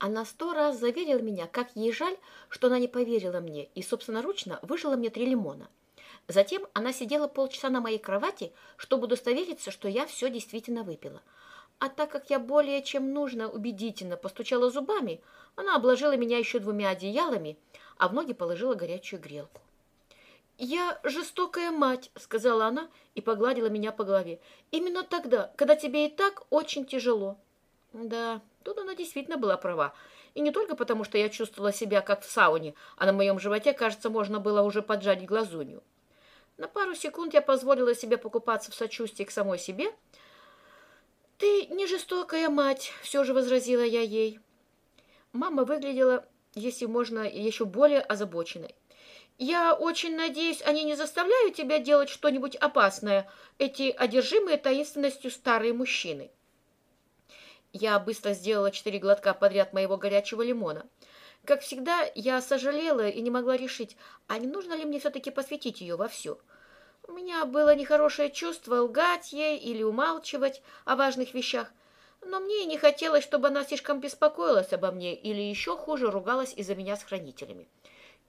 Она сто раз заверила меня, как ей жаль, что она не поверила мне и собственноручно выжила мне три лимона. Затем она сидела полчаса на моей кровати, чтобы удостовериться, что я все действительно выпила. А так как я более чем нужно убедительно постучала зубами, она обложила меня еще двумя одеялами, а в ноги положила горячую грелку. «Я жестокая мать», — сказала она и погладила меня по голове. «Именно тогда, когда тебе и так очень тяжело». Да, тут она действительно была права. И не только потому, что я чувствовала себя как в сауне, а на моем животе, кажется, можно было уже поджарить глазунью. На пару секунд я позволила себе покупаться в сочувствии к самой себе. «Ты не жестокая мать», — все же возразила я ей. Мама выглядела, если можно, еще более озабоченной. Я очень надеюсь, они не заставляют тебя делать что-нибудь опасное, эти одержимые таинственностью старые мужчины. Я быстро сделала четыре глотка подряд моего горячего лимона. Как всегда, я сожалела и не могла решить, а не нужно ли мне все-таки посвятить ее во все. У меня было нехорошее чувство лгать ей или умалчивать о важных вещах, но мне и не хотелось, чтобы она слишком беспокоилась обо мне или еще хуже ругалась из-за меня с хранителями.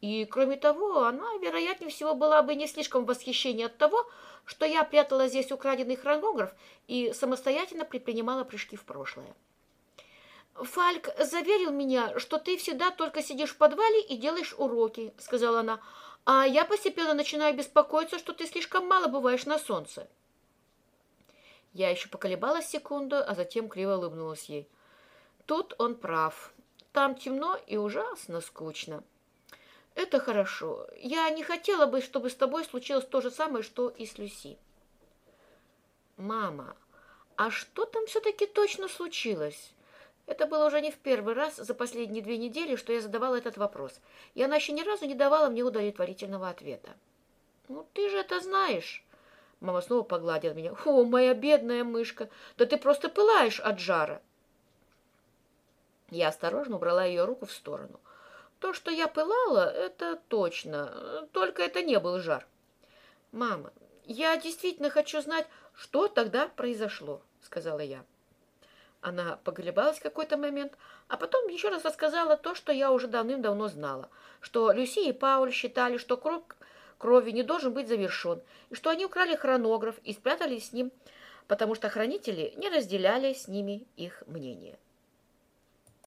И, кроме того, она, вероятнее всего, была бы не слишком в восхищении от того, что я прятала здесь украденный хронограф и самостоятельно предпринимала прыжки в прошлое. «Фальк заверил меня, что ты всегда только сидишь в подвале и делаешь уроки», — сказала она, «а я постепенно начинаю беспокоиться, что ты слишком мало бываешь на солнце». Я еще поколебалась секунду, а затем криво улыбнулась ей. Тут он прав. Там темно и ужасно скучно. Это хорошо. Я не хотела бы, чтобы с тобой случилось то же самое, что и с Люси. Мама, а что там все-таки точно случилось? Это было уже не в первый раз за последние две недели, что я задавала этот вопрос, и она еще ни разу не давала мне удовлетворительного ответа. «Ну, ты же это знаешь!» Мама снова погладила меня. «О, моя бедная мышка! Да ты просто пылаешь от жара!» Я осторожно убрала ее руку в сторону – то, что я пылала, это точно, только это не был жар. Мама, я действительно хочу знать, что тогда произошло, сказала я. Она поголебалась какой-то момент, а потом еще раз рассказала то, что я уже давным-давно знала, что Люси и Пауль считали, что круг крови не должен быть завершен, и что они украли хронограф и спрятали с ним, потому что хранители не разделяли с ними их мнение.